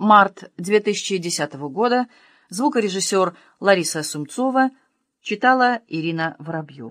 Март 2010 года. Звукорежиссер Лариса Сумцова. Читала Ирина Воробьева.